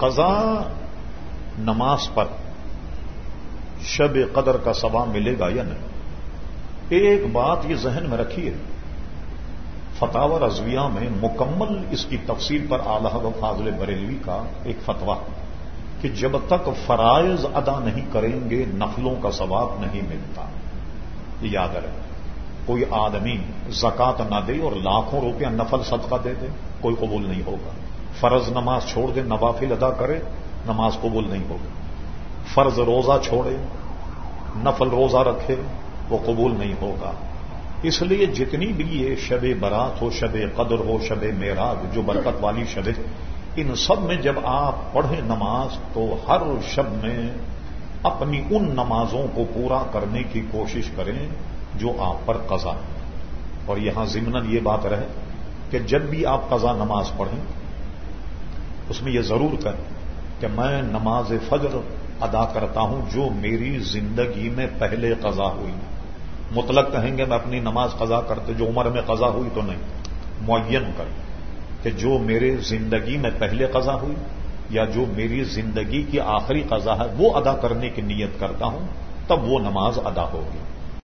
قضا نماز پر شب قدر کا ثواب ملے گا یا نہیں؟ ایک بات یہ ذہن میں رکھیے فتح رضویہ میں مکمل اس کی تفصیل پر آلہ و فاضل بریلوی کا ایک فتویٰ کہ جب تک فرائض ادا نہیں کریں گے، نفلوں کا ثواب نہیں ملتا۔ یہ یاد رہے کوئی آدمی زکات نہ دے اور لاکھوں روپیہ نفل صدقہ دے دے، کوئی قبول نہیں ہوگا۔ فرض نماز چھوڑ دے، نوافل ادا کرے، نماز قبول نہیں ہوگی۔ فرض روزہ چھوڑے، نفل روزہ رکھے، وہ قبول نہیں ہوگا۔ اس لیے جتنی بھی یہ شب برات ہو، شب قدر ہو، شب معراج، جو برکت والی شب ان سب میں جب آپ پڑھیں نماز تو ہر شب میں اپنی ان نمازوں کو پورا کرنے کی کوشش کریں جو آپ پر قضا ہے۔ اور یہاں ضمن یہ بات رہے کہ جب بھی آپ قضا نماز پڑھیں اس میں یہ ضرور کریں کہ میں نماز فجر ادا کرتا ہوں جو میری زندگی میں پہلے قضا ہوئی۔ مطلق کہیں گے میں اپنی نماز قضا کرتے، جو عمر میں قضا ہوئی تو نہیں۔ معین کر کہ جو میرے زندگی میں پہلے قضا ہوئی یا جو میری زندگی کی آخری قضا ہے، وہ ادا کرنے کی نیت کرتا ہوں، تب وہ نماز ادا ہوگی۔